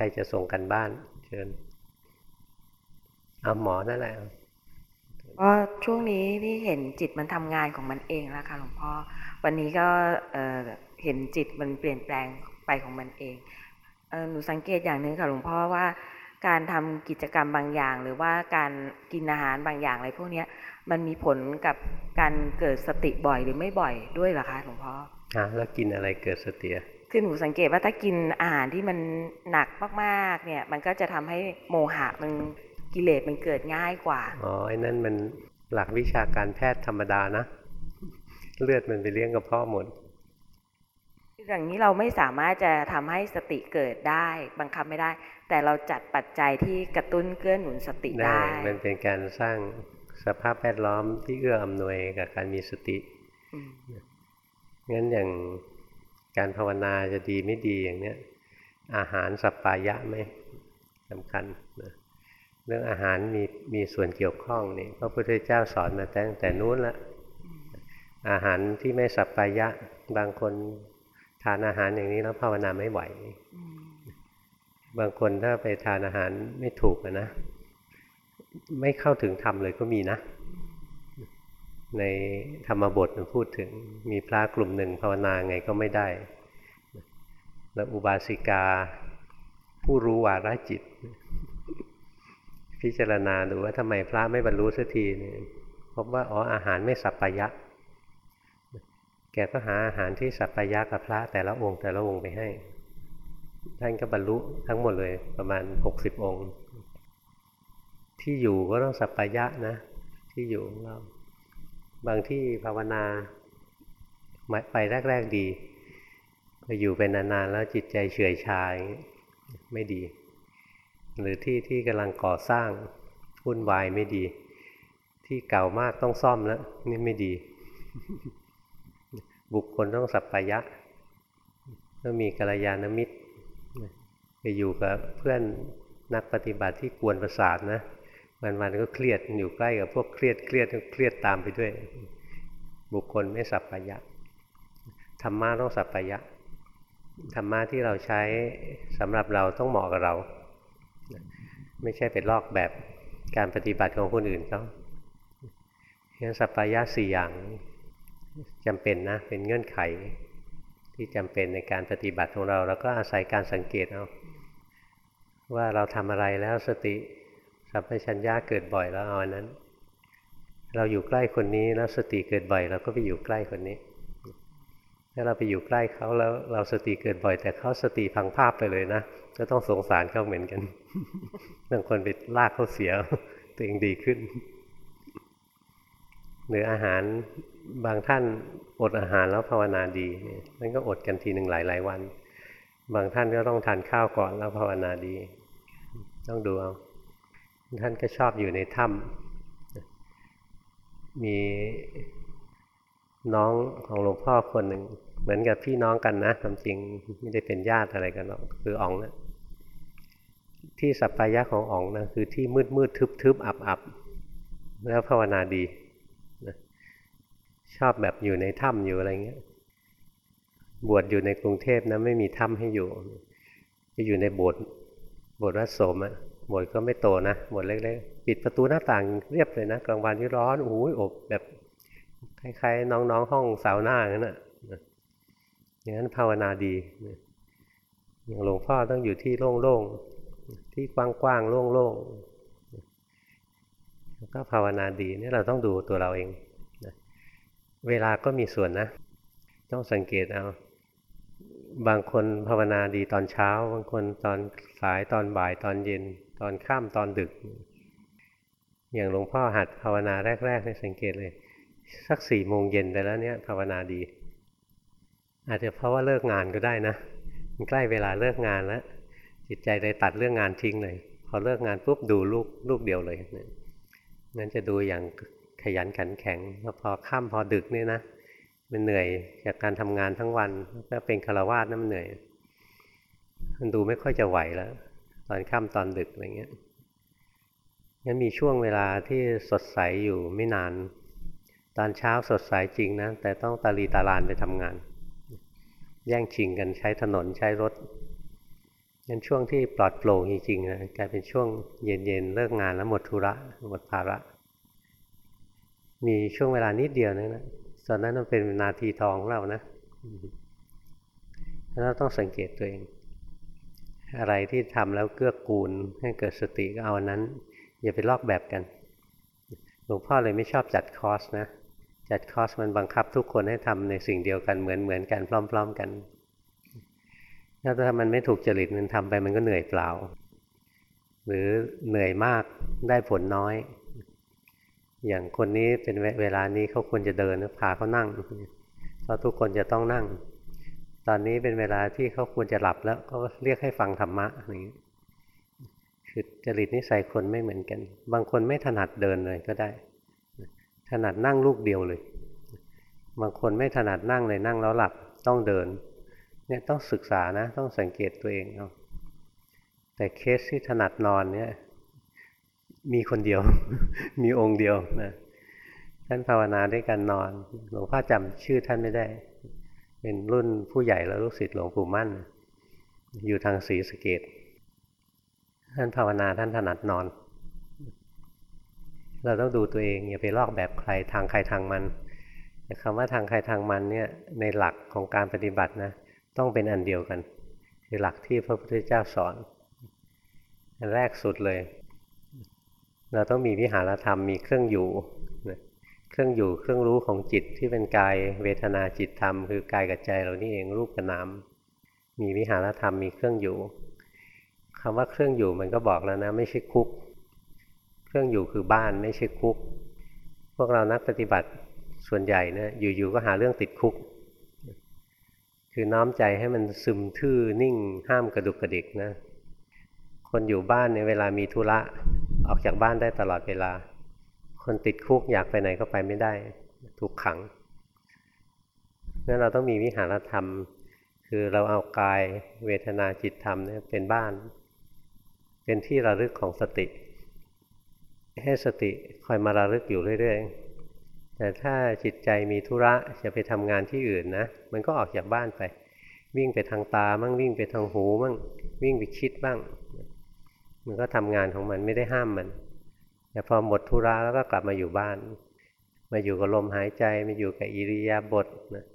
ใครจะส่งกันบ้านเชิญเอาหมอนั่นแหละก็ช่วงนี้นี่เห็นจิตมันทำงานของมันเองแล้วค่ะหลวงพ่อวันนี้ก็เอ่อเห็นจิตมันเปลี่ยนแปลงไปของมันเองเอ่อหนูสังเกตอย่างหนึ่งค่ะหลวงพ่อว่าการทำกิจกรรมบางอย่าง หรือว่าการกินอาหารบางอย่างอะไรพวกเนี้ยมันมีผลกับการเกิดสติบ่อยหรือไม่บ่อยด้วยเหรอคะหลวงพ่ออะแล้วกินอะไรเกิดสติอะ คือหนูสังเกตว่าถ้ากินอาหารที่มันหนักมากๆ เนี่ย มันก็จะทำให้โมหะมันกิเลสมันเกิดง่ายกว่า อ๋อไอ้นั่นมันหลักวิชาการแพทย์ธรรมดานะ เลือดมันไปเลี้ยงกระเพาะหมดอย่างนี้เราไม่สามารถจะทำให้สติเกิดได้ บังคับไม่ได้ แต่เราจัดปัจจัยที่กระตุ้นเกื้อหนุนสติได้ได้มันเป็นการสร้างสภาพแวดล้อมที่เอื้ออำนวยกับการมีสติอืมงั้นอย่าง การภาวนาจะดีไม่ดีอย่างเนี้ยอาหารสัปปายะไหมสำคัญนะเรื่องอาหารมีมีส่วนเกี่ยวข้องนี่พระพุทธเจ้าสอนมาตั้งแต่นู้นละอาหารที่ไม่สัปปายะบางคนทานอาหารอย่างนี้แล้วภาวนาไม่ไหว บางคนถ้าไปทานอาหารไม่ถูกนะ ไม่เข้าถึงธรรมเลยก็มีนะ ในธรรมบทมันพูดถึงมีพระกลุ่มหนึ่งภาวนาไงก็ไม่ได้ แล้วอุบาสิกา ผู้รู้วาระจิต พิจารณาดูว่าทำไมพระไม่บรรลุสักทีเนี่ยพบว่าอ๋ออาหารไม่สัปปายะ แกก็หาอาหารที่สัปปายะกับพระแต่ละองค์แต่ละองค์ไปให้ ท่านก็บรรลุทั้งหมดเลยประมาณหกสิบองค์ ที่อยู่ก็ต้องสัปปายะนะ ที่อยู่ของเรา บางที่ภาวนาไปแรก ๆดีพออยู่เป็นนานๆแล้วจิตใจเฉื่อยชายไม่ดี หรือที่ที่กำลังก่อสร้างวุ่นวายไม่ดี ที่เก่ามากต้องซ่อมแล้วนี่ไม่ดี บุคคลต้องสัปปายะต้องมีกัลยาณมิตรไปอยู่กับเพื่อนนักปฏิบัติที่กวนประสาทนะ วันๆก็เครียดอยู่ใกล้กับพวกเครียดเครียดเครียดตามไปด้วย บุคคลไม่สัปปายะธรรมะต้องสัปปายะธรรมะที่เราใช้สำหรับเราต้องเหมาะกับเรา ไม่ใช่เป็นลอกแบบการปฏิบัติของคนอื่นเขาฉะนั้นสัปปายะสี่อย่างจำเป็นนะ เป็นเงื่อนไขที่จำเป็นในการปฏิบัติของเรา แล้วก็อาศัยการสังเกตเอาว่าเราทำอะไรแล้วสติ สัมปชัญญะเกิดบ่อยแล้วเอาอันนั้น เราอยู่ใกล้คนนี้แล้วสติเกิดบ่อยเราก็ไปอยู่ใกล้คนนี้ ถ้าเราไปอยู่ใกล้เขาแล้วเราสติเกิดบ่อย แต่เขาสติพังภาพไปเลยนะก็ต้องสงสารเขาเหมือนกันบางคนไปลากเขาเสียตัวเองดีขึ้น หรืออาหารบางท่านอดอาหารแล้วภาวนาดีนั่นก็อดกันทีหนึ่งหลายหลายวัน บางท่านก็ต้องทานข้าวก่อนแล้วภาวนาดี ต้องดูเอา ท่านก็ชอบอยู่ในถ้ำมีน้องของหลวงพ่อคนหนึ่ง เหมือนกับพี่น้องกันนะความจริงไม่ได้เป็นญาติอะไรกันหรอกคืออ๋องนะที่สัปปายะของอ๋องนะคือที่มืดมืดทึบทึบอับอับแล้วภาวนาดีนะชอบแบบอยู่ในถ้ำอยู่อะไรเงี้ย บวชอยู่ในกรุงเทพนะไม่มีถ้ำให้อยู่ไปอยู่ในโบสถ์โบสถ์วัดโสมอะ โบสถ์ก็ไม่โตนะโบสถ์เล็กๆปิดประตูหน้าต่างเรียบเลยนะกลางวันที่ร้อนโอ้ยอบแบบคล้ายๆน้องๆ ห้องสาวหน้างั้นน่ะอย่างนั้นภาวนาดีอย่างหลวงพ่อต้องอยู่ที่โล่งๆที่กว้างๆโล่งๆแล้วก็ภาวนาดีนี่เราต้องดูตัวเราเองนะเวลาก็มีส่วนนะ ต้องสังเกตเอาบางคนภาวนาดีตอนเช้า บางคนตอนสายตอนบ่ายตอนเย็น ตอนค่ำตอนดึก อย่างหลวงพ่อหัดภาวนาแรกๆให้สังเกตเลย สักสี่โมงเย็นไปแล้วเนี่ยภาวนาดี อาจจะเพราะว่าเลิกงานก็ได้นะมันใกล้เวลาเลิกงานแล้ว จิตใจเลยตัดเรื่องงานทิ้งเลย พอเลิกงานปุ๊บดูลูกลูกเดียวเลยนั่นจะดูอย่างขยันขันแข็งแล้วพอค่ำพอดึกเนี่นะมันเหนื่อยจากการทำงานทั้งวันก็เป็นคารวาสน้ำเหนื่อย มันดูไม่ค่อยจะไหวแล้ว ตอนค่ำตอนดึกอะไรเงี้ยงั้นมีช่วงเวลาที่สดใสอยู่ไม่นาน ตอนเช้าสดใสจริงนะ แต่ต้องตาลีตาลานไปทำงาน แย่งชิงกันใช้ถนนใช้รถงั้นช่วงที่ปลอดโปร่งจริงๆนะกลายเป็นช่วงเย็นๆเลิกงานแล้วหมดธุระหมดภาระ มีช่วงเวลานิดเดียวนะนะตอนนั้นมันเป็นนาทีทองของเรานะแล้วเราต้องสังเกตตัวเอง อะไรที่ทำแล้วเกื้อกูล ให้เกิดสติก็เอาอันนั้น อย่าไปลอกแบบกัน หลวงพ่อเลยไม่ชอบจัดคอร์สนะ จัดคอร์สมันบังคับทุกคนให้ทำในสิ่งเดียวกันเหมือนเหมือนกันพร้อม ๆ กันแล้วถ้ามันไม่ถูกจริตมันทำไปมันก็เหนื่อยเปล่า หรือเหนื่อยมากได้ผลน้อย อย่างคนนี้เป็นเวลานี้เขาควรจะเดินพาเขานั่งเพราะทุกคนจะต้องนั่ง ตอนนี้เป็นเวลาที่เขาควรจะหลับแล้วก็เรียกให้ฟังธรรมะนี้คือจริตนิสัยคนไม่เหมือนกัน บางคนไม่ถนัดเดินเลยก็ได้ ถนัดนั่งลูกเดียวเลย บางคนไม่ถนัดนั่งเลยนั่งแล้วหลับต้องเดิน เนี่ยต้องศึกษานะ ต้องสังเกตตัวเองเอาแต่เคสที่ถนัดนอนเนี่ยมีคนเดียว มีองค์เดียวนะท่านภาวนาด้วยการนอน หลวงพ่อจำชื่อท่านไม่ได้ เป็นรุ่นผู้ใหญ่แล้วลูกศิษย์หลวงปู่มั่น อยู่ทางศรีสะเกดท่านภาวนาท่านถนัดนอน เราต้องดูตัวเองอย่าไปลอกแบบใครทางใครทางมันคำว่าทางใครทางมันเนี่ยในหลักของการปฏิบัตินะต้องเป็นอันเดียวกัน คือหลักที่พระพุทธเจ้าสอนอันแรกสุดเลย เราต้องมีวิหารธรรมมีเครื่องอยู่ รื่องอยู่เครื่องรู้ของจิตที่เป็นกายเวทนาจิตธรรมคือกายกับใจเรานี่เองรูปกับนามมีวิหารธรรมมีเครื่องอยู่คำว่าเครื่องอยู่มันก็บอกแล้วนะ ไม่ใช่คุก เครื่องอยู่คือบ้านไม่ใช่คุก พวกเรานักปฏิบัติส่วนใหญ่นะอยู่ๆก็หาเรื่องติดคุก คือน้อมใจให้มันซึมทื่อนิ่งห้ามกระดุกกระดิกนะ คนอยู่บ้านในเวลามีธุระออกจากบ้านได้ตลอดเวลา คนติดคุกอยากไปไหนก็ไปไม่ได้ ถูกขังนั่นเราต้องมีวิหารธรรม คือเราเอากายเวทนาจิตธรรมเนี่ยเป็นบ้าน เป็นที่ระลึกของสติ ให้สติคอยมาระลึกอยู่เรื่อยๆ แต่ถ้าจิตใจมีธุระจะไปทำงานที่อื่นนะ มันก็ออกจากบ้านไป วิ่งไปทางตามั่งวิ่งไปทางหูมั่งวิ่งไปคิดบ้าง มันก็ทำงานของมันไม่ได้ห้ามมัน แต่พอหมดธุระแล้วก็กลับมาอยู่บ้าน มาอยู่กับลมหายใจ มาอยู่กับอิริยาบถนะ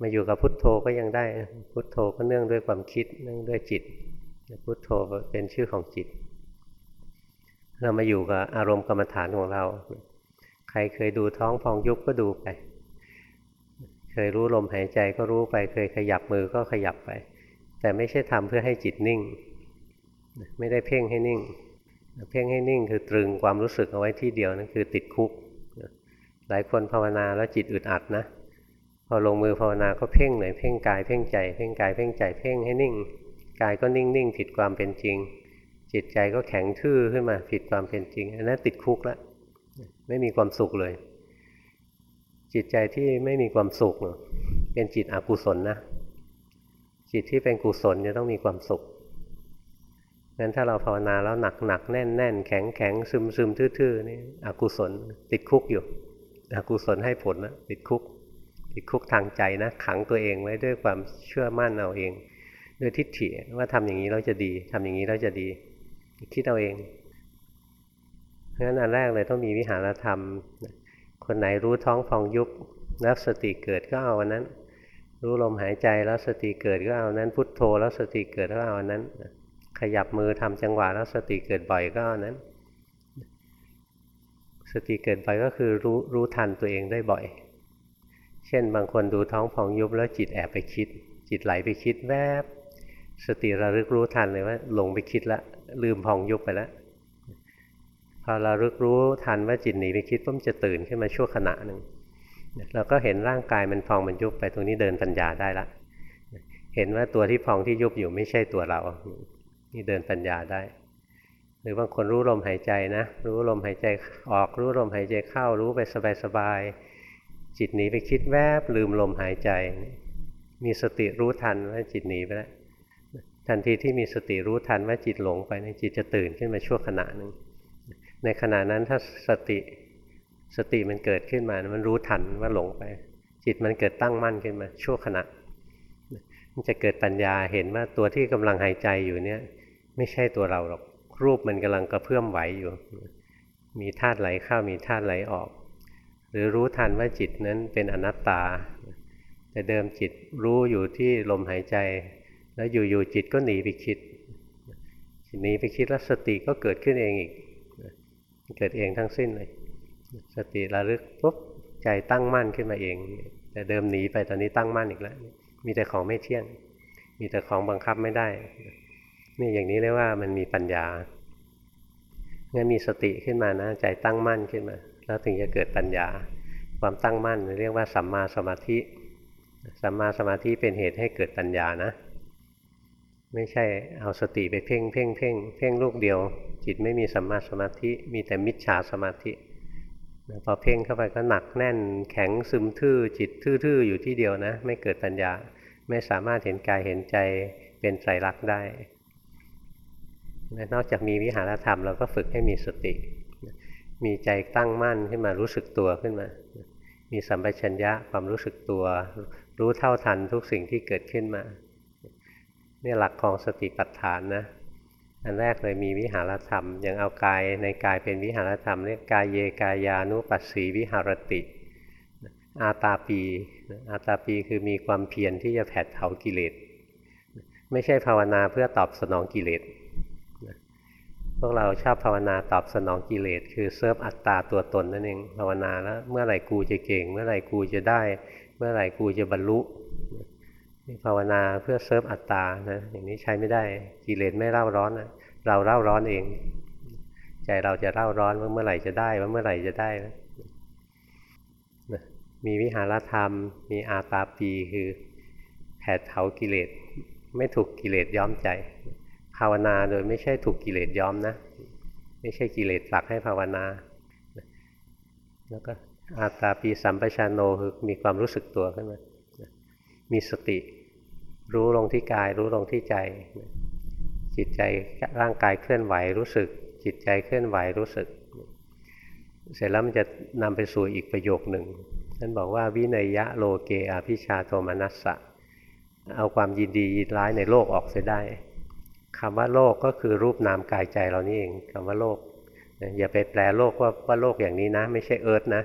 มาอยู่กับพุทโธก็ยังได้ พุทโธก็เนื่องด้วยความคิดเนื่องด้วยจิต พุทโธเป็นชื่อของจิต เรามาอยู่กับอารมณ์กรรมฐานของเรา ใครเคยดูท้องพองยุบก็ดูไป เคยรู้ลมหายใจก็รู้ไป เคยขยับมือก็ขยับไป แต่ไม่ใช่ทำเพื่อให้จิตนิ่ง ไม่ได้เพ่งให้นิ่ง เพ่งให้นิ่งคือตรึงความรู้สึกเอาไว้ที่เดียวนั่นคือติดคุก หลายคนภาวนาแล้วจิตอึดอัดนะ พอลงมือภาวนาก็เพ่งหน่อยเพ่งกายเพ่งใจเพ่งกายเพ่งใจเพ่งให้นิ่ง กายก็นิ่งนิ่งผิดความเป็นจริง จิตใจก็แข็งทื่อขึ้นมาผิดความเป็นจริงอันนั้นติดคุกแล้วไม่มีความสุขเลย จิตใจที่ไม่มีความสุขเป็นจิตอกุศลนะจิตที่เป็นกุศลจะต้องมีความสุข งั้นถ้าเราภาวนาแล้วหนักหนักแน่นแน่นแข็งแข็งซึมซึมทื่อๆนี่อกุศล ติดคุกอยู่อกุศลให้ผลนะติดคุก ติดคุกทางใจนะขังตัวเองไว้ด้วยความเชื่อมั่นเอาเอง ด้วยทิฏฐิว่าทำอย่างนี้เราจะดีทำอย่างนี้เราจะดีคิดเอาเองเพราะฉะนั้นอันแรกเลยต้องมีวิหารธรรม คนไหนรู้ท้องฟองยุบแล้วสติเกิดก็เอาวันนั้น รู้ลมหายใจแล้วสติเกิดก็เอานั้น พุทโธแล้วสติเกิดก็เอาวันนั้น ขยับมือทำจังหวะแล้วสติเกิดบ่อยก็นั้น สติเกิดบ่อยก็คือรู้รู้ทันตัวเองได้บ่อย เช่นบางคนดูท้องพองยุบแล้วจิตแอบไปคิด จิตไหลไปคิดแวบ สติระลึกรู้ทันเลยว่าหลงไปคิดละ ลืมพองยุบไปแล้วพอเราลึกรู้ทันว่าจิตหนีไปคิดปุ๊บจะตื่นขึ้นมาชั่วขณะหนึ่งเราก็เห็นร่างกายมันพองมันยุบไปตรงนี้เดินปัญญาได้ละเห็นว่าตัวที่พองที่ยุบอยู่ไม่ใช่ตัวเรา นี่เดินปัญญาได้ หรือบางคนรู้ลมหายใจนะ รู้ลมหายใจออก รู้ลมหายใจเข้า รู้ไปสบายๆจิตหนีไปคิดแวบลืมลมหายใจ มีสติรู้ทันว่าจิตหนีไปแล้วทันทีที่มีสติรู้ทันว่าจิตหลงไปนจิตจะตื่นขึ้นมาชั่วขณะหนึ่งในขณะนั้นถ้าสติสติมันเกิดขึ้นมา มันรู้ทันว่าหลงไป จิตมันเกิดตั้งมั่นขึ้นมาชั่วขณะมันจะเกิดปัญญาเห็นว่าตัวที่กำลังหายใจอยู่เนี่ย ไม่ใช่ตัวเราหรอก รูปมันกำลังกระเพื่อมไหวอยู่ มีธาตุไหลเข้ามีธาตุไหลออก หรือรู้ทันว่าจิตนั้นเป็นอนัตตา แต่เดิมจิตรู้อยู่ที่ลมหายใจ แล้วอยู่ๆจิตก็หนีไปคิดหนีไปคิดแล้วสติก็เกิดขึ้นเองอีก เกิดเองทั้งสิ้นเลย สติระลึกปุ๊บใจตั้งมั่นขึ้นมาเอง แต่เดิมหนีไปตอนนี้ตั้งมั่นอีกแล้ว มีแต่ของไม่เที่ยง มีแต่ของบังคับไม่ได้ นี่อย่างนี้เรียกว่ามันมีปัญญางั้นมีสติขึ้นมานะใจตั้งมั่นขึ้นมา แล้วถึงจะเกิดปัญญา ความตั้งมั่นเรียกว่าสัมมาสมาธิสัมมาสมาธิเป็นเหตุให้เกิดปัญญานะ ไม่ใช่เอาสติไปเพ่งเพ่งเพ่งเพ่งลูกเดียว จิตไม่มีสัมมาสมาธิมีแต่มิจฉาสมาธิพอเพ่งเข้าไปก็หนักแน่นแข็งซึมทื่อจิตทื่อๆอยู่ที่เดียวนะ ไม่เกิดปัญญา ไม่สามารถเห็นกายเห็นใจเป็นไตรลักษณ์ได้ นอกจากมีวิหารธรรมเราก็ฝึกให้มีสติ มีใจตั้งมั่นขึ้นมารู้สึกตัวขึ้นมา มีสัมปชัญญะความรู้สึกตัว รู้เท่าทันทุกสิ่งที่เกิดขึ้นมานี่หลักของสติปัฏฐานนะอันแรกเลยมีวิหารธรรม อย่างเอากายในกายเป็นวิหารธรรมเรียกกายเยกายานุปัสสีวิหารติ อาตาปี อาตาปีคือมีความเพียรที่จะแผดเผากิเลส ไม่ใช่ภาวนาเพื่อตอบสนองกิเลส พวกเราชอบภาวนาตอบสนองกิเลสคือเซิร์ฟอัตตาตัวตนนั่นเองภาวนาแล้วเมื่อไหร่กูจะเก่ง เมื่อไหร่กูจะได้ เมื่อไหร่กูจะบรรลุภาวนาเพื่อเซิร์ฟอัตตานะอย่างนี้ใช้ไม่ได้กิเลสไม่เร่าร้อนนะเราเร่าร้อนเอง ใจเราจะเร่าร้อนว่าเมื่อไหร่จะได้ว่าเมื่อไหร่จะได้นะมีวิหารธรรม มีอาตาปีคือแผดเผากิเลสไม่ถูกกิเลสย้อมใจ ภาวนาโดยไม่ใช่ถูกกิเลสย้อมนะ ไม่ใช่กิเลสผลักให้ภาวนา แล้วก็อาตาปีสัมปชานโนคือมีความรู้สึกตัวขึ้นมามีสติ รู้ลงที่กาย รู้ลงที่ใจ จิตใจร่างกายเคลื่อนไหวรู้สึก จิตใจเคลื่อนไหวรู้สึก เสร็จแล้วมันจะนำไปสู่อีกประโยคหนึ่งท่านบอกว่าวินัยยะโลเกอภิชาโทมนัสสะเอาความยินดียินร้ายในโลกออกเสียได้ คำว่าโลกก็คือรูปนามกายใจเรานี่เองคำว่าโลกอย่าไปแปลโลกว่าว่าโลกอย่างนี้นะ ไม่ใช่เอิร์ธนะ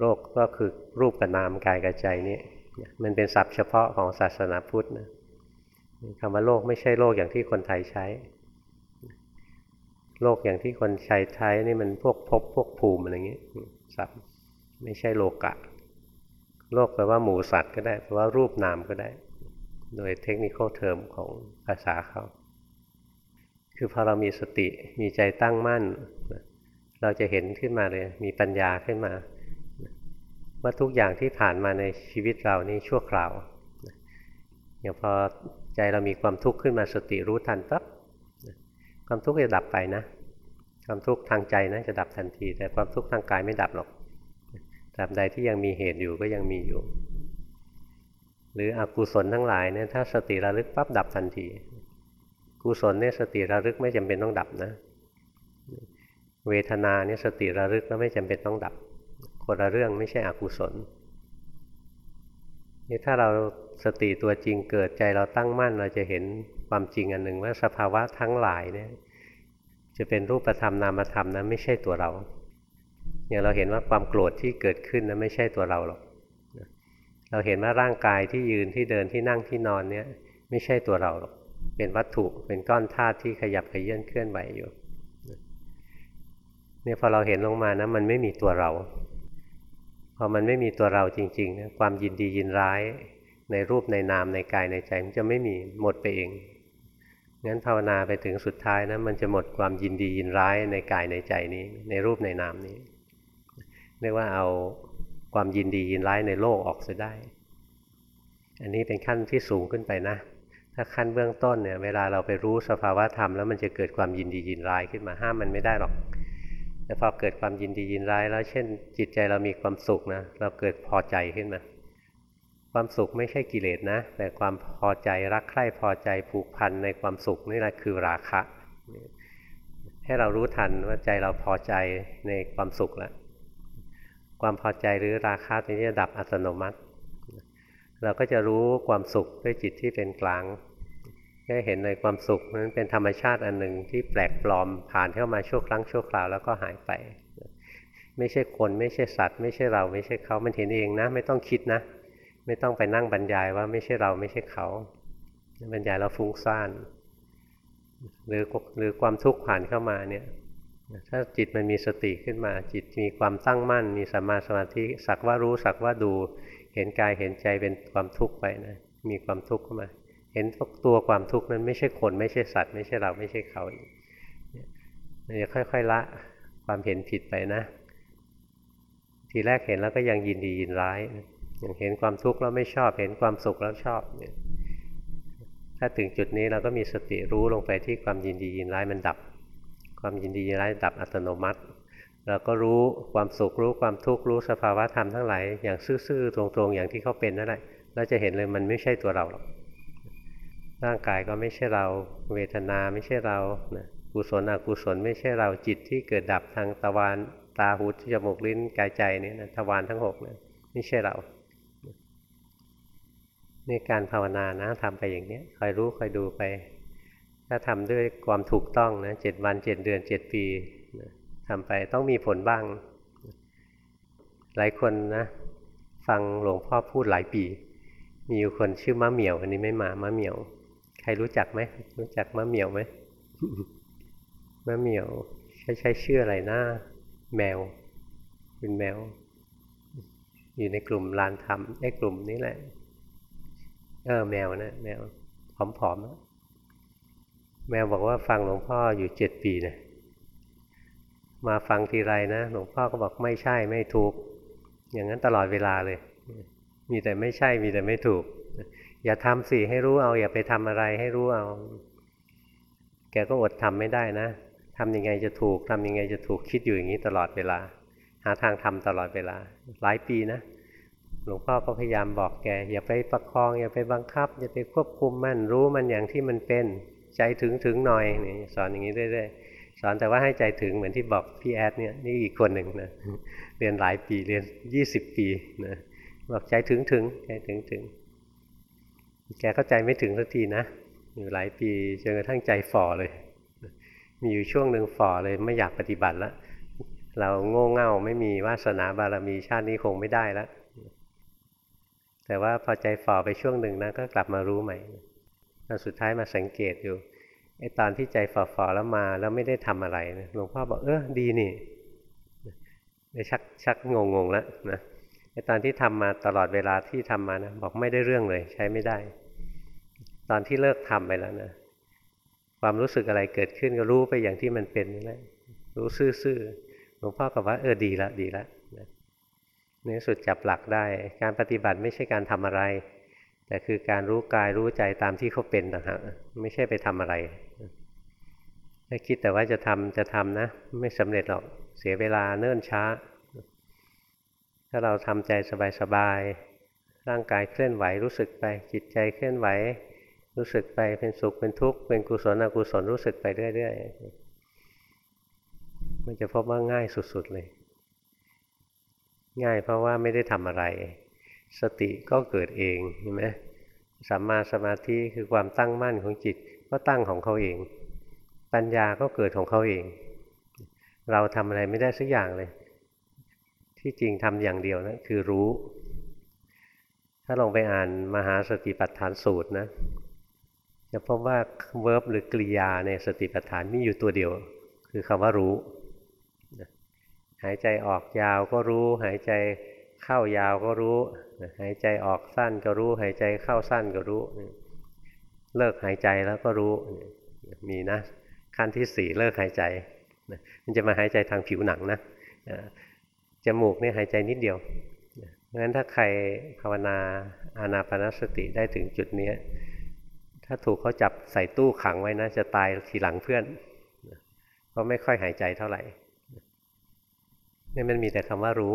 โลกก็คือรูปกับนามกายกับใจนี่มันเป็นศัพท์เฉพาะของศาสนาพุทธนะคำว่าโลกไม่ใช่โลกอย่างที่คนไทยใช้ โลกอย่างที่คนใช้ใช้นี่มันพวกภพพวกภูมิอะไรอย่างนี้ศัพท์ไม่ใช่โลกะ โลกแปลว่าหมูสัตว์ก็ได้แปลว่ารูปนามก็ได้ โดยเทคนิคเทอมของภาษาเขา คือพอเรามีสติมีใจตั้งมั่น เราจะเห็นขึ้นมาเลย มีปัญญาขึ้นมา ว่าทุกอย่างที่ผ่านมาในชีวิตเรานี่ชั่วคราวอย่างพอใจเรามีความทุกข์ขึ้นมาสติรู้ทันปั๊บความทุกข์จะดับไปนะ ความทุกข์ทางใจนะจะดับทันที แต่ความทุกข์ทางกายไม่ดับหรอกตราบใดที่ยังมีเหตุอยู่ก็ยังมีอยู่ หรืออกุศลทั้งหลายเนี่ยถ้าสติระลึกปั๊บดับทันที กุศลเนี่ยสติระลึกไม่จำเป็นต้องดับนะ เวทนาเนี่ยสติระลึกแล้วไม่จำเป็นต้องดับคนละเรื่องไม่ใช่อกุศลนี่ถ้าเราสติตัวจริงเกิดใจเราตั้งมั่นเราจะเห็นความจริงอันหนึ่งว่าสภาวะทั้งหลายเนี่ยจะเป็นรูปธรรมนามธรรมนะไม่ใช่ตัวเราอย่างเราเห็นว่าความโกรธที่เกิดขึ้นนะไม่ใช่ตัวเราหรอก เราเห็นว่าร่างกายที่ยืนที่เดินที่นั่งที่นอนเนี่ย ไม่ใช่ตัวเราหรอกเป็นวัตถุเป็นก้อนธาตุที่ขยับขยื่นเคลื่อนไหวอยู่เนี่ยพอเราเห็นลงมานะมันไม่มีตัวเรา พอมันไม่มีตัวเราจริงๆนะความยินดียินร้ายในรูปในนามในกายในใจมันจะไม่มีหมดไปเองงั้นภาวนาไปถึงสุดท้ายนะมันจะหมดความยินดียินร้ายในกายในใจนี้ ในรูปในนามนี้เรียกว่าเอา ความยินดียินร้ายในโลกออกเสียได้ อันนี้เป็นขั้นที่สูงขึ้นไปนะ ถ้าขั้นเบื้องต้นเนี่ยเวลาเราไปรู้สภาวะธรรมแล้วมันจะเกิดความยินดียินร้ายขึ้นมาห้ามมันไม่ได้หรอกแต่พอเกิดความยินดียินร้ายแล้ว เช่น จิตใจเรามีความสุขนะเราเกิดพอใจขึ้นมา ความสุขไม่ใช่กิเลสนะ แต่ความพอใจรักใคร่พอใจผูกพันในความสุขนี่แหละคือราคะ ให้เรารู้ทันว่าใจเราพอใจในความสุขแล้ว ความพอใจหรือราคะนี้จะดับอัตโนมัติ เราก็จะรู้ความสุขด้วยจิตที่เป็นกลางได้เห็นในความสุขนั้นเป็นธรรมชาติอันหนึ่งที่แปลกปลอมผ่านเข้ามาชั่วครั้งชั่วคราวแล้วก็หายไป ไม่ใช่คนไม่ใช่สัตว์ ไม่ใช่เราไม่ใช่เขามันเห็นเองนะ ไม่ต้องคิดนะ ไม่ต้องไปนั่งบรรยายว่าไม่ใช่เราไม่ใช่เขาบรรยายเราฟุ้งซ่านหรือหรือความทุกข์ผ่านเข้ามาเนี่ย ถ้าจิตมันมีสติขึ้นมา จิตมีความตั้งมั่น มีสัมมาสมาธิสักว่ารู้สักว่าดู เห็นกายเห็นใจเป็นความทุกข์ไปนะมีความทุกข์เข้ามา เห็นตัวความทุกข์นั้นไม่ใช่คนไม่ใช่สัตว์ ไม่ใช่เราไม่ใช่เขามันจะค่อย ๆ ละความเห็นผิดไปนะ ทีแรกเห็นแล้วก็ยังยินดียินร้ายอย่างเห็นความทุกข์แล้วไม่ชอบ เห็นความสุขแล้วชอบเนี่ยถ้าถึงจุดนี้เราก็มีสติรู้ลงไปที่ความยินดียินร้ายมันดับ ความยินดียินร้ายดับอัตโนมัติเราก็รู้ความสุขรู้ความทุกข์รู้สภาวะธรรมทั้งหลายอย่างซื่อๆตรงๆ อย่างที่เขาเป็นนั่นแหละเราจะเห็นเลยมันไม่ใช่ตัวเราหรอกร่างกายก็ไม่ใช่เรา เวทนาไม่ใช่เรานะกุศลอกุศลไม่ใช่เราจิตที่เกิดดับทางตะวันตาหูจมูกลิ้นกายใจนี่นะทวารทั้งหกนะไม่ใช่เรานี่การภาวนานะทำไปอย่างนี้คอยรู้คอยดูไป ถ้าทำด้วยความถูกต้องนะเจ็ดวันเจ็ดเดือนเจ็ดปีทำไปต้องมีผลบ้าง หลายคนนะ ฟังหลวงพ่อพูดหลายปี มีอยู่คนชื่อมะเหมียวอันนี้ไม่มามะเหมียว ใครรู้จักไหมรู้จักมะเหมียวไหมมะเหมียว ใช้ใช้ชื่ออะไรนะแมว เป็นแมว อยู่ในกลุ่มลานธรรมไอ้กลุ่มนี้แหละ เออแมวนะแมวผอมๆ แมวบอกว่าฟังหลวงพ่ออยู่เจ็ดปีเนะมาฟังทีไรนะหลวงพ่อก็บอกไม่ใช่ไม่ถูก อย่างนั้นตลอดเวลาเลย มีแต่ไม่ใช่มีแต่ไม่ถูก อย่าทำสิให้รู้เอา อย่าไปทำอะไรให้รู้เอา แกก็อดทำไม่ได้นะทำยังไงจะถูกทำยังไงจะถูกคิดอยู่อย่างนี้ตลอดเวลา หาทางทำตลอดเวลา หลายปีนะหลวงพ่อก็พยายามบอกแก อย่าไปประคอง อย่าไปบังคับ อย่าไปควบคุมมันรู้มันอย่างที่มันเป็น ใจถึงถึงหน่อยนี่สอนอย่างนี้เรื่อยๆสอนแต่ว่าให้ใจถึงเหมือนที่บอกพี่แอดเนี่ยนี่อีกคนหนึ่งนะเรียนหลายปีเรียนยี่สิบปีนะบอกใจถึงถึงใจถึงถึงแกก็ใจไม่ถึงสักทีนะอยู่หลายปีจนกระทั่งใจฝ่อเลย มีอยู่ช่วงหนึ่งฝ่อเลยไม่อยากปฏิบัติแล้วเราโง่เง่าไม่มีวาสนาบารมีชาตินี้คงไม่ได้แล้วแต่ว่าพอใจฝ่อไปช่วงหนึ่งนะก็กลับมารู้ใหม่ ตอนสุดท้ายมาสังเกตอยู่ไอ้ตอนที่ใจฝ่อๆแล้วมาแล้วไม่ได้ทำอะไรนะหลวงพ่อบอกเออดีนี่ชักชักงงงแล้วนะไอ้ตอนที่ทำมาตลอดเวลาที่ทำมานะบอกไม่ได้เรื่องเลย ใช้ไม่ได้ ตอนที่เลิกทำไปแล้วนะความรู้สึกอะไรเกิดขึ้นก็รู้ไปอย่างที่มันเป็นนี่แหละรู้ซื่อๆหลวงพ่อก็ว่าเออดีละดีละในสุดจับหลักได้ การปฏิบัติไม่ใช่การทำอะไร แต่คือการรู้กายรู้ใจตามที่เขาเป็นต่างหากไม่ใช่ไปทำอะไรถ้าคิดแต่ว่าจะทำจะทำนะ ไม่สำเร็จหรอกเสียเวลาเนิ่นช้า ถ้าเราทำใจสบายๆร่างกายเคลื่อนไหวรู้สึกไป จิตใจเคลื่อนไหว รู้สึกไปเป็นสุขเป็นทุกข์เป็นกุศลอกุศลรู้สึกไปเรื่อยๆมันจะพบว่าง่ายสุดๆเลย ง่ายเพราะว่าไม่ได้ทำอะไร สติก็เกิดเองเห็นไหมสัมมาสมาธิคือความตั้งมั่นของจิตก็ตั้งของเขาเอง ปัญญาก็เกิดของเขาเอง เราทำอะไรไม่ได้สักอย่างเลย ที่จริงทำอย่างเดียวนะ คือรู้ ถ้าลองไปอ่านมหาสติปัฏฐานสูตรนะจะพบว่าเวิร์บหรือกริยาในสติปัฏฐานมีอยู่ตัวเดียว คือคำว่ารู้ หายใจออกยาวก็รู้ หายใจ เข้ายาวก็รู้หายใจออกสั้นก็รู้ หายใจเข้าสั้นก็รู้ เลิกหายใจแล้วก็รู้มีนะขั้นที่สี่เลิกหายใจมันจะมาหายใจทางผิวหนังนะจมูกนี่หายใจนิดเดียวเพราะฉะนั้นถ้าใครภาวนาอานาปนสติได้ถึงจุดนี้ถ้าถูกเขาจับใส่ตู้ขังไว้นะ จะตายทีหลังเพื่อนเพราะไม่ค่อยหายใจเท่าไหร่นี่มันมีแต่คำว่ารู้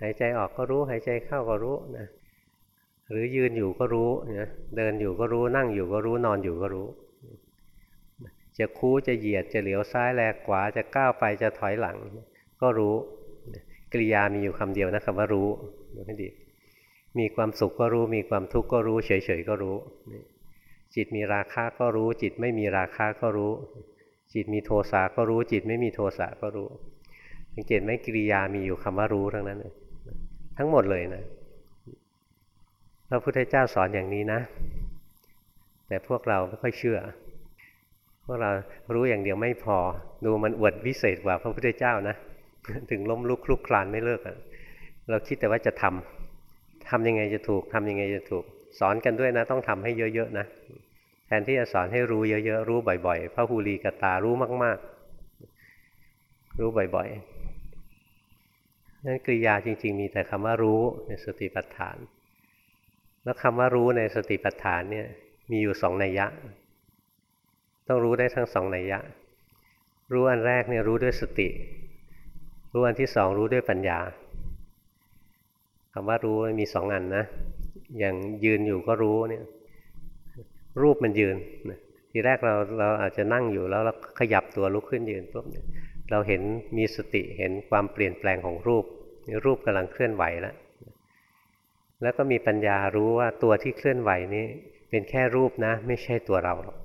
หายใจออกก็รู้ หายใจเข้าก็รู้นะหรือยืนอยู่ก็รู้นะเดินอยู่ก็รู้นั่งอยู่ก็รู้นอนอยู่ก็รู้ จะคู้จะเหยียดจะเหลียวซ้ายแลกขวาจะก้าวไปจะถอยหลัง ก็รู้กริยามีอยู่คำเดียวนะคำว่ารู้ดูให้ดีมีความสุขก็รู้ มีความทุกข์ก็รู้ เฉยๆก็รู้ จิตมีราคะก็รู้ จิตไม่มีราคะก็รู้ จิตมีโทสะก็รู้ จิตไม่มีโทสะก็รู้สังเกตไหมกิริยามีอยู่คำว่ารู้ทั้งนั้นเลย ทั้งหมดเลยนะพระพุทธเจ้าสอนอย่างนี้นะ แต่พวกเราไม่ค่อยเชื่อ พวกเรารู้อย่างเดียวไม่พอ ดูมันอวดวิเศษกว่าพระพุทธเจ้านะ ถึงล้มลุกคลุกคลานไม่เลิกอะเราคิดแต่ว่าจะทำทำยังไงจะถูกทำยังไงจะถูก สอนกันด้วยนะ ต้องทำให้เยอะๆนะ แทนที่จะสอนให้รู้เยอะๆ รู้บ่อยๆพระหูลีกตารู้มากๆ รู้บ่อยๆ นั่นกริยาจริง ๆ มีแต่คำว่ารู้ในสติปัฏฐาน แล้วคำว่ารู้ในสติปัฏฐานเนี่ยมีอยู่สองนัยยะ ต้องรู้ได้ทั้งสองนัยยะ รู้อันแรกเนี่ยรู้ด้วยสติ รู้อันที่สองรู้ด้วยปัญญาคำว่ารู้มีสองอันนะ อย่างยืนอยู่ก็รู้เนี่ยรูปมันยืนทีแรกเราเราอาจจะนั่งอยู่แล้วเราขยับตัวลุกขึ้นยืนปุ๊บเนี่ย เราเห็นมีสติเห็นความเปลี่ยนแปลงของรูปรูปกำลังเคลื่อนไหวแล้วแล้วก็มีปัญญารู้ว่าตัวที่เคลื่อนไหวนี้ เป็นแค่รูปนะ ไม่ใช่ตัวเราหรอก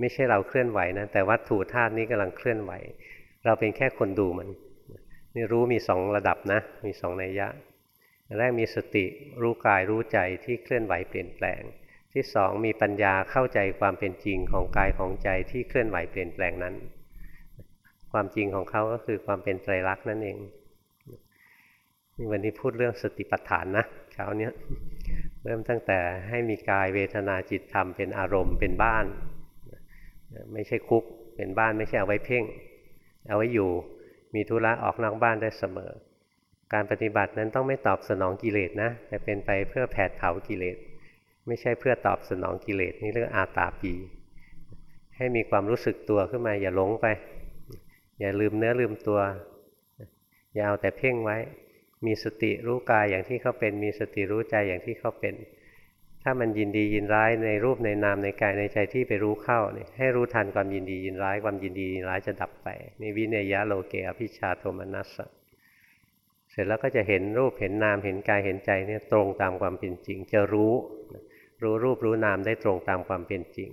ไม่ใช่เราเคลื่อนไหวนะแต่วัตถุธาตุนี้กำลังเคลื่อนไหว เราเป็นแค่คนดูมันนี่รู้มีสองระดับนะ มีสองนัยยะแรกมีสติรู้กายรู้ใจที่เคลื่อนไหวเปลี่ยนแปลง ที่สองมีปัญญาเข้าใจความเป็นจริงของกายของใจที่เคลื่อนไหวเปลี่ยนแปลงนั้น ความจริงของเขาก็คือความเป็นไตรลักษณ์นั่นเองวันนี้พูดเรื่องสติปัฏฐานนะเช้านี้เริ่มตั้งแต่ให้มีกายเวทนาจิตธรรมเป็นอารมณ์เป็นบ้าน ไม่ใช่คุกเป็นบ้านไม่ใช่เอาไว้เพ่ง เอาไว้อยู่มีธุระออกนอกบ้านได้เสมอ การปฏิบัตินั้นต้องไม่ตอบสนองกิเลสนะแต่เป็นไปเพื่อแผดเผากิเลส ไม่ใช่เพื่อตอบสนองกิเลสนี่เรื่องอาตาปี ให้มีความรู้สึกตัวขึ้นมาอย่าหลงไป อย่าลืมเนื้อลืมตัว อย่าเอาแต่เพ่งไว้ มีสติรู้กายอย่างที่เขาเป็น มีสติรู้ใจอย่างที่เขาเป็น ถ้ามันยินดียินร้ายในรูปในนามในกายในใจที่ไปรู้เข้าเนี่ยให้รู้ทันความยินดียินร้ายความยินดียินร้ายจะดับไปนี่วิเนยะโลเกอภิชาโทมนัสสะเสร็จแล้วก็จะเห็นรูปเห็นนามเห็นกายเห็นใจเนี่ยตรงตามความเป็นจริง จะรู้รู้รูปรู้นามได้ตรงตามความเป็นจริง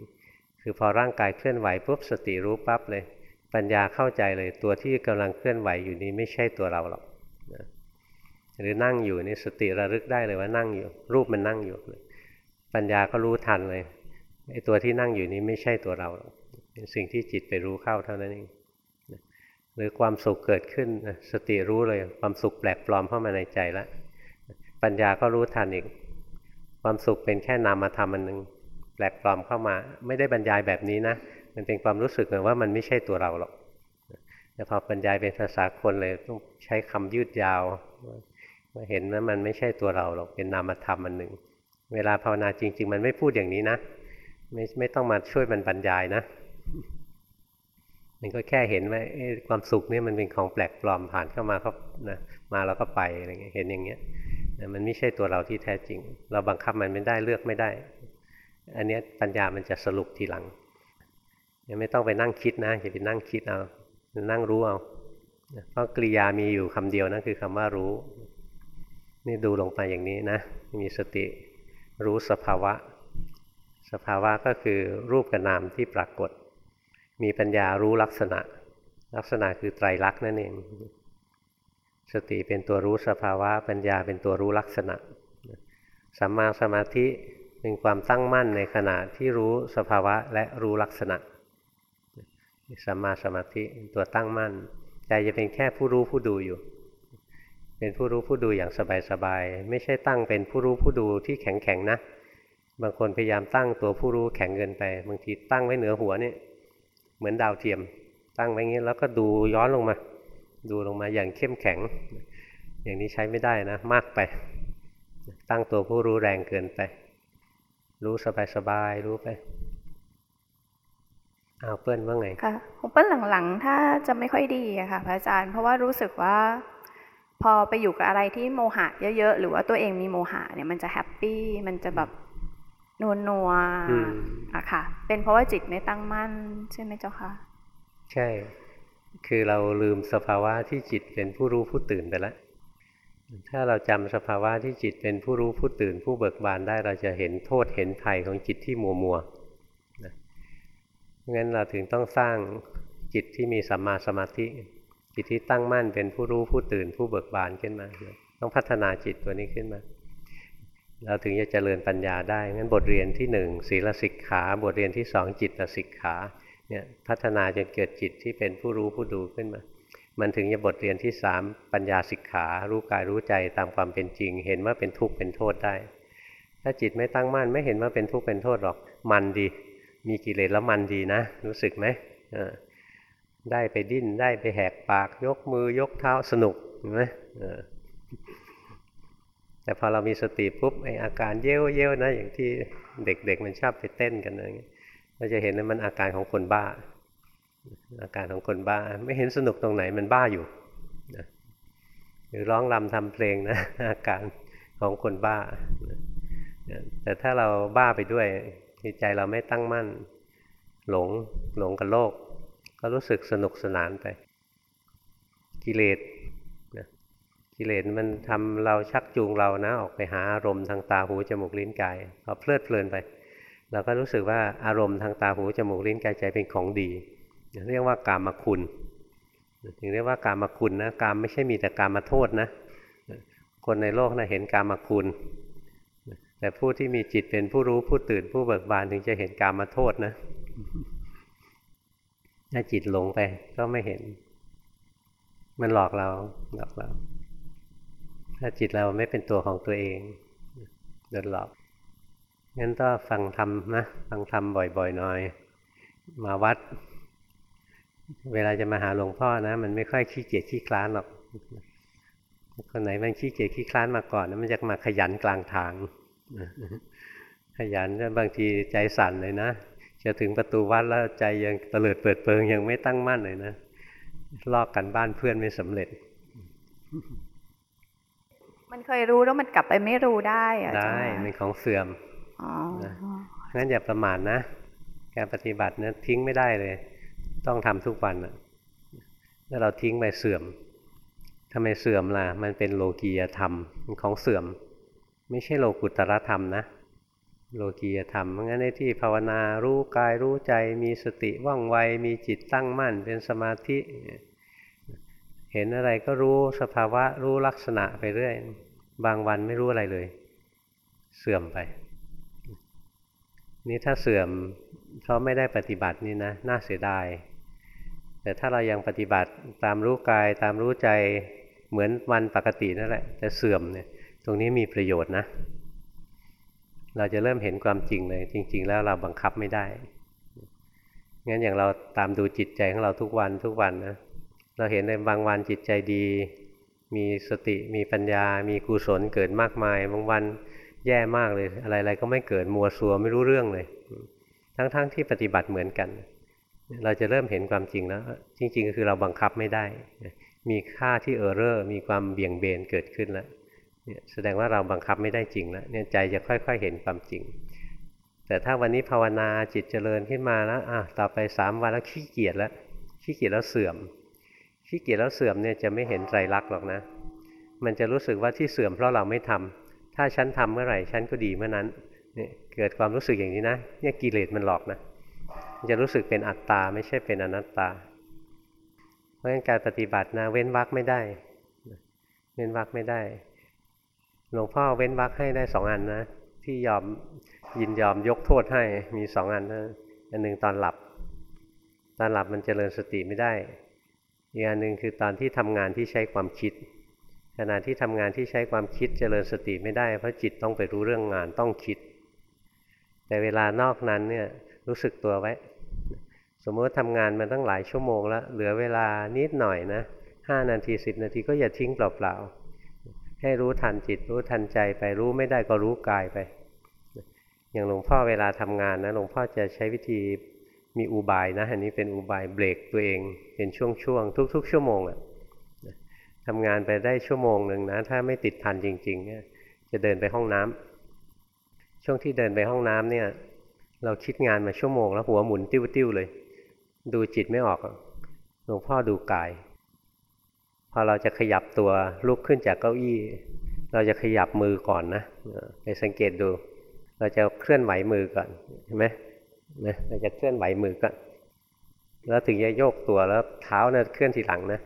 คือพอร่างกายเคลื่อนไหวปุ๊บสติรู้ปั๊บเลย ปัญญาเข้าใจเลยตัวที่กำลังเคลื่อนไหวอยู่นี้ไม่ใช่ตัวเราหรอกหรือนั่งอยู่นี่สติระลึกได้เลยว่านั่งอยู่ รูปมันนั่งอยู่ ปัญญาก็รู้ทันเลยไอ้ตัวที่นั่งอยู่นี้ไม่ใช่ตัวเราหรอกเป็นสิ่งที่จิตไปรู้เข้าเท่านั้นเองหรือความสุขเกิดขึ้นสติรู้เลย ความสุขแปลกปลอมเข้ามาในใจแล้วปัญญาก็รู้ทันอีก ความสุขเป็นแค่นามธรรมอันหนึ่งแปลกปลอมเข้ามา ไม่ได้บรรยายแบบนี้นะ มันเป็นความรู้สึกเหมือนว่ามันไม่ใช่ตัวเราหรอกแต่พอบรรยายเป็นภาษาคนเลยต้องใช้คำยืดยาวมาเห็นว่ามันไม่ใช่ตัวเราหรอกเป็นนามธรรมอันหนึ่ง เวลาภาวนาจริง ๆ มันไม่พูดอย่างนี้นะ ไม่ไม่ต้องมาช่วยมันบรรยายนะ มันก็แค่เห็นว่าความสุขนี่มันเป็นของแปลกปลอมผ่านเข้ามาก็นะมาแล้วก็ไปอะไรเงี้ยเห็นอย่างเงี้ยมันไม่ใช่ตัวเราที่แท้จริง เราบังคับมันไม่ได้เลือกไม่ได้ อันนี้ปัญญามันจะสรุปทีหลัง ยังไม่ต้องไปนั่งคิดนะอย่าไปนั่งคิดเอานั่งรู้เอาเพราะกริยามีอยู่คำเดียวนั่นคือคำว่ารู้ นี่ดูลงไปอย่างนี้นะ มีสติรู้สภาวะ สภาวะก็คือรูปกับนามที่ปรากฏ มีปัญญารู้ลักษณะ ลักษณะคือไตรลักษณ์นั่นเองสติเป็นตัวรู้สภาวะ ปัญญาเป็นตัวรู้ลักษณะสัมมาสมาธิเป็นความตั้งมั่นในขณะที่รู้สภาวะและรู้ลักษณะ สัมมาสมาธิตัวตั้งมั่น ใจจะเป็นแค่ผู้รู้ผู้ดูอยู่ เป็นผู้รู้ผู้ดูอย่างสบายๆไม่ใช่ตั้งเป็นผู้รู้ผู้ดูที่แข็งๆนะ บางคนพยายามตั้งตัวผู้รู้แข็งเกินไป บางทีตั้งไว้เหนือหัวนี่เหมือนดาวเทียม ตั้งไว้งี้แล้วก็ดูย้อนลงมา ดูลงมาอย่างเข้มแข็ง อย่างนี้ใช้ไม่ได้นะ มากไป ตั้งตัวผู้รู้แรงเกินไป รู้สบายๆรู้ไป อาเปิ้ลว่าไงค่ะของเปิ้ลหลังๆ ถ้าจะไม่ค่อยดีอะค่ะพระอาจารย์เพราะว่ารู้สึกว่า พอไปอยู่กับอะไรที่โมหะเยอะๆ หรือว่าตัวเองมีโมหะเนี่ยมันจะแฮปปี้มันจะแบบนัวนัวอะค่ะ เป็นเพราะว่าจิตไม่ตั้งมั่นใช่ไหมเจ้าคะใช่ คือเราลืมสภาวะที่จิตเป็นผู้รู้ผู้ตื่นไปแล้วถ้าเราจำสภาวะที่จิตเป็นผู้รู้ผู้ตื่นผู้เบิกบานได้เราจะเห็นโทษเห็นภัยของจิตที่มัวมัวนะ งั้นเราถึงต้องสร้างจิตที่มีสัมมาสมาธิ จิตที่ตั้งมั่นเป็นผู้รู้ผู้ตื่นผู้เบิกบานขึ้นมา ต้องพัฒนาจิตตัวนี้ขึ้นมา เราถึงจะเจริญปัญญาได้งั้นบทเรียนที่หนึ่งศีลสิกขา บทเรียนที่สองจิตสิกขาเนี่ยพัฒนาจนเกิดจิตที่เป็นผู้รู้ผู้ดูขึ้นมา มันถึงจะบทเรียนที่สามปัญญาสิกขา รู้กายรู้ใจตามความเป็นจริง เห็นว่าเป็นทุกข์เป็นโทษได้ ถ้าจิตไม่ตั้งมั่นไม่เห็นว่าเป็นทุกข์เป็นโทษหรอก มันดี มีกิเลสแล้วมันดีนะ รู้สึกไหมได้ไปดิ้นได้ไปแหกปากยกมือยกเท้าสนุกเห็นไหมแต่พอเรามีสติปุ๊บไออาการเย้ยวเย้ยวนะ อย่างที่เด็กๆมันชอบไปเต้นกันอะไรเงี้ยเราจะเห็นว่ามันอาการของคนบ้า อาการของคนบ้า ไม่เห็นสนุกตรงไหนมันบ้าอยู่นะหรือร้องรำทำเพลงนะ อาการของคนบ้าแต่ถ้าเราบ้าไปด้วย ใจเราไม่ตั้งมั่น หลงหลงกับโลก ก็รู้สึกสนุกสนานไป กิเลสนะกิเลสมันทำเราชักจูงเรานะ ออกไปหาอารมณ์ทางตาหูจมูกลิ้นกายพอเพลิดเพลินไปเราก็รู้สึกว่าอารมณ์ทางตาหูจมูกลิ้นกายใจเป็นของดี เรียกว่ากามคุณถึงเรียกว่ากามคุณนะกามไม่ใช่มีแต่กามาโทษนะคนในโลกนะเห็นกามคุณ แต่ผู้ที่มีจิตเป็นผู้รู้ผู้ตื่นผู้เบิกบานถึงจะเห็นกามาโทษนะ ถ้าจิตหลงไปก็ไม่เห็น มันหลอกเราหลอกเรา ถ้าจิตเราไม่เป็นตัวของตัวเองโดนหลอกงั้นก็ฟังธรรมนะฟังธรรมบ่อยๆหน่อย มาวัด เวลาจะมาหาหลวงพ่อนะ มันไม่ค่อยขี้เกียจขี้คลานหรอกคนไหนมันขี้เกียจขี้คลานมาก่อนนะมันจะมาขยันกลางทาง ขยันบางทีใจสั่นเลยนะจะถึงประตูวัดแล้วใจยังเตลิดเปิดเปิงยังไม่ตั้งมั่นเลยนะลอกกันบ้านเพื่อนไม่สำเร็จ มันเคยรู้แล้วมันกลับไปไม่รู้ได้อะได้มันเป็นของเสื่อมอ๋อนะงั้นอย่าประมาทนะการปฏิบัติเนี่ยทิ้งไม่ได้เลย ต้องทำทุกวันอะถ้าเราทิ้งไปเสื่อมทำไมเสื่อมล่ะ มันเป็นโลกียธรรมมันของเสื่อม ไม่ใช่โลกุตตรธรรมนะ โลกียธรรมงั้นในที่ภาวนารู้กายรู้ใจ มีสติว่องไว มีจิตตั้งมั่น เป็นสมาธิ เห็นอะไรก็รู้สภาวะรู้ลักษณะไปเรื่อย บางวันไม่รู้อะไรเลย เสื่อมไป นี่ถ้าเสื่อมเพราะไม่ได้ปฏิบัตินี่นะ น่าเสียดาย แต่ถ้าเรายังปฏิบัติตามรู้กายตามรู้ใจเหมือนวันปกตินั่นแหละแต่เสื่อมเนี่ย ตรงนี้มีประโยชน์นะ เราจะเริ่มเห็นความจริงเลย จริง ๆ แล้วเราบังคับไม่ได้ งั้นอย่างเราตามดูจิตใจของเราทุกวันทุกวันนะ เราเห็นในบางวันจิตใจดี มีสติมีปัญญา มีกุศลเกิดมากมาย บางวันแย่มากเลย อะไรๆก็ไม่เกิดมัวซัวไม่รู้เรื่องเลย ทั้งๆที่ปฏิบัติเหมือนกัน เราจะเริ่มเห็นความจริงแล้ว จริง ๆ ก็คือเราบังคับไม่ได้ มีค่าที่ error มีความเบี่ยงเบนเกิดขึ้นแล้ว เนี่ยแสดงว่าเราบังคับไม่ได้จริงแล้วเนี่ยใจจะค่อย ๆ เห็นความจริง แต่ถ้าวันนี้ภาวนาจิตเจริญขึ้นมาแล้วอะต่อไปสามวันแล้วขี้เกียจแล้วขี้เกียจแล้วเสื่อมขี้เกียจแล้วเสื่อมเนี่ยจะไม่เห็นไตรลักษณ์หรอกนะ มันจะรู้สึกว่าที่เสื่อมเพราะเราไม่ทำถ้าฉันทำเมื่อไหร่ฉันก็ดีเมื่อนั้นเนี่ยเกิดความรู้สึกอย่างนี้นะเนี่ยกิเลสมันหลอกนะมันจะรู้สึกเป็นอัตตาไม่ใช่เป็นอนัตตา เพราะฉะนั้นการปฏิบัตินะเว้นวรรคไม่ได้ เว้นวรรคไม่ได้ หลวงพ่อเว้นวรรคให้ได้สองอันนะ ที่ยอมยินยอมยกโทษให้มีสองอันนะอันหนึ่งตอนหลับ ตอนหลับมันเจริญสติไม่ได้ อีกอันหนึ่งคือตอนที่ทำงานที่ใช้ความคิด ขณะที่ทำงานที่ใช้ความคิดเจริญสติไม่ได้ เพราะจิตต้องไปรู้เรื่องงานต้องคิด แต่เวลานอกนั้นเนี่ยรู้สึกตัวไว้ สมมติทำงานมาตั้งหลายชั่วโมงแล้วเหลือเวลานิดหน่อยนะห้านาทีสิบนาทีก็อย่าทิ้งเปล่าๆ ให้รู้ทันจิตรู้ทันใจไปรู้ไม่ได้ก็รู้กายไป อย่างหลวงพ่อเวลาทำงานนะหลวงพ่อจะใช้วิธีมีอุบายนะอันนี้เป็นอุบายเบรกตัวเอง เป็นช่วงๆทุก ๆ ชั่วโมงอะทำงานไปได้ชั่วโมงหนึ่งนะ ถ้าไม่ติดพันจริงๆเนี่ยจะเดินไปห้องน้ำช่วงที่เดินไปห้องน้ำเนี่ย เราคิดงานมาชั่วโมงแล้วหัวหมุนติ้วๆเลย ดูจิตไม่ออกหลวงพ่อดูกาย พอเราจะขยับตัวลุกขึ้นจากเก้าอี้ เราจะขยับมือก่อนนะไปสังเกตดู เราจะเคลื่อนไหวมือก่อนเห็นไหมนะเราจะเคลื่อนไหวมือก่อนแล้วถึงจะโยกตัวแล้วเท้าเนี่ยเคลื่อนทีหลังนะ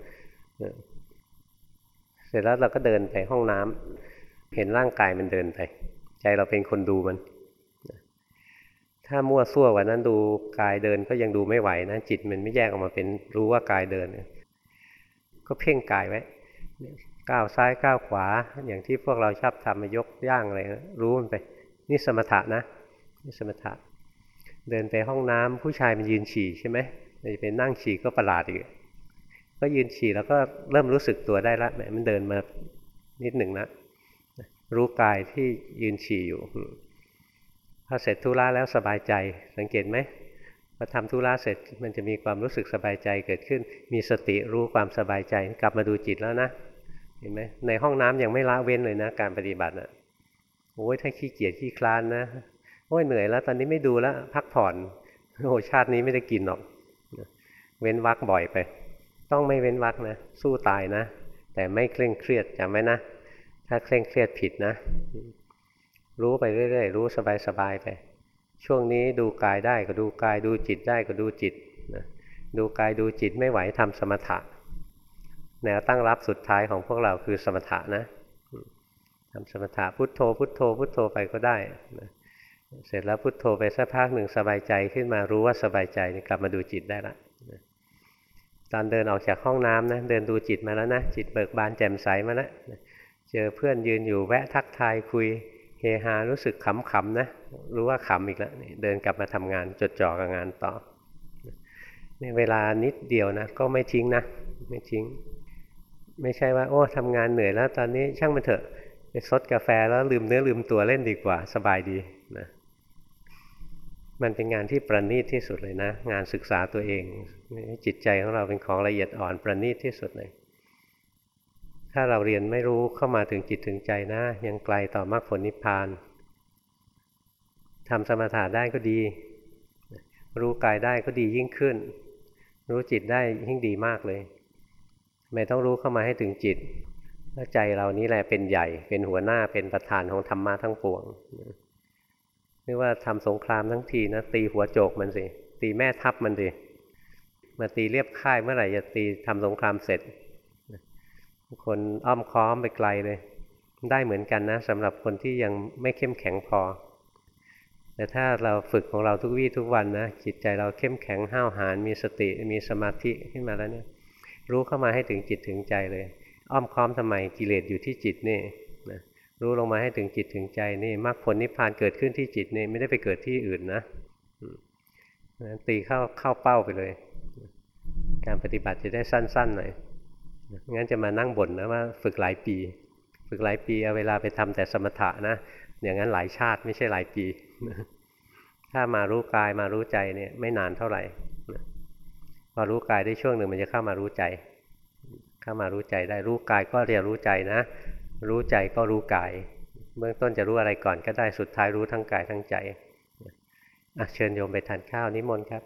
เสร็จแล้วเราก็เดินไปห้องน้ำเห็นร่างกายมันเดินไป ใจเราเป็นคนดูมัน ถ้ามั่วซั่วกว่านั้นดูกายเดินก็ยังดูไม่ไหวนะจิตมันไม่แยกออกมาเป็นรู้ว่ากายเดินเนี่ย ก็เพ่งกายไว้ก้าวซ้ายก้าวขวา อย่างที่พวกเราชอบทำมายกย่างอะไรนะรู้มันไป นี่สมถะนะนี่สมถะ เดินไปห้องน้ำผู้ชายมันยืนฉี่ใช่ไหมจะไปนั่งฉี่ก็ประหลาดอีกก็ยืนฉี่แล้วก็เริ่มรู้สึกตัวได้ละแหมมันเดินมานิดหนึ่งละรู้กายที่ยืนฉี่อยู่พอเสร็จธุระแล้วสบายใจสังเกตไหม พอทำธุระเสร็จมันจะมีความรู้สึกสบายใจเกิดขึ้น มีสติรู้ความสบายใจ กลับมาดูจิตแล้วนะเห็นไหมในห้องน้ำยังไม่ละเว้นเลยนะ การปฏิบัติอะโอ้ยถ้าขี้เกียจขี้คลานนะโอ้ยเหนื่อยแล้วตอนนี้ไม่ดูแล้วพักผ่อนโอ้ชาตินี้ไม่ได้กินหรอกเว้นวักบ่อยไป ต้องไม่เว้นวักนะ สู้ตายนะ แต่ไม่เคร่งเครียดจำไว้นะ ถ้าเคร่งเครียดผิดนะ รู้ไปเรื่อยๆ รู้สบายๆไป ช่วงนี้ดูกายได้ก็ดูกายดูจิตได้ก็ดูจิตนะดูกายดูจิตไม่ไหวทำสมถะแนวตั้งรับสุดท้ายของพวกเราคือสมถะนะทำสมถะพุทโธ พุทโธ พุทโธไปก็ได้นะเสร็จแล้วพุทโธไปสักพักหนึ่งสบายใจขึ้นมารู้ว่าสบายใจกลับมาดูจิตได้ละตอนเดินออกจากห้องน้ำนะเดินดูจิตมาแล้วนะจิตเบิกบานแจ่มใสมาแล้วเจอเพื่อนยืนอยู่แวะทักทายคุย เฮฮารู้สึกขำๆนะ รู้ว่าขำอีกแล้วเดินกลับมาทำงานจดจ่อกับงานต่อในเวลานิดเดียวนะ ก็ไม่ทิ้งนะ ไม่ทิ้ง ไม่ใช่ว่า โอ้ทำงานเหนื่อยแล้ว ตอนนี้ช่างมันเถอะไปซดกาแฟแล้วลืมเนื้อลืมตัวเล่นดีกว่า สบายดีนะมันเป็นงานที่ประณีตที่สุดเลยนะ งานศึกษาตัวเอง จิตใจของเราเป็นของละเอียดอ่อนประณีตที่สุดเลย ถ้าเราเรียนไม่รู้เข้ามาถึงจิตถึงใจนะ ยังไกลต่อมรรคผลนิพพานทำสมถะได้ก็ดี รู้กายได้ก็ดียิ่งขึ้น รู้จิตได้ยิ่งดีมากเลย ไม่ต้องรู้เข้ามาให้ถึงจิตว่าใจเรานี้แหละเป็นใหญ่ เป็นหัวหน้าเป็นประธานของธรรมะทั้งปวงไม่ว่าทำสงครามทั้งทีนะตีหัวโจกมันสิตีแม่ทัพมันสิมาตีเรียบค่ายเมื่อไหร่จะตีทำสงครามเสร็จ คนอ้อมค้อมไปไกลเลย ได้เหมือนกันนะสำหรับคนที่ยังไม่เข้มแข็งพอ แต่ถ้าเราฝึกของเราทุกวี่ทุกวันนะจิตใจเราเข้มแข็งห้าวหาญมีสติมีสมาธิขึ้นมาแล้วเนี่ย รู้เข้ามาให้ถึงจิตถึงใจเลย อ้อมค้อมทำไมกิเลสอยู่ที่จิตนี่นะรู้ลงมาให้ถึงจิตถึงใจนี่มรรคผลนิพพานเกิดขึ้นที่จิตนี่ไม่ได้ไปเกิดที่อื่นนะตีเข้าเข้าเป้าไปเลย การปฏิบัติจะได้สั้นๆหน่อย งั้นจะมานั่งบ่นนะว่าฝึกหลายปี ฝึกหลายปีเอาเวลาไปทำแต่สมถะนะอย่างนั้นหลายชาติไม่ใช่หลายปี ถ้ามารู้กายมารู้ใจเนี่ยไม่นานเท่าไหร่พอรู้กายได้ช่วงหนึ่งมันจะเข้ามารู้ใจ เข้ามารู้ใจได้รู้กายก็เรียนรู้ใจนะ รู้ใจก็รู้กาย เบื้องต้นจะรู้อะไรก่อนก็ได้สุดท้ายรู้ทั้งกายทั้งใจเชิญโยมไปทานข้าวนิมนต์ครับ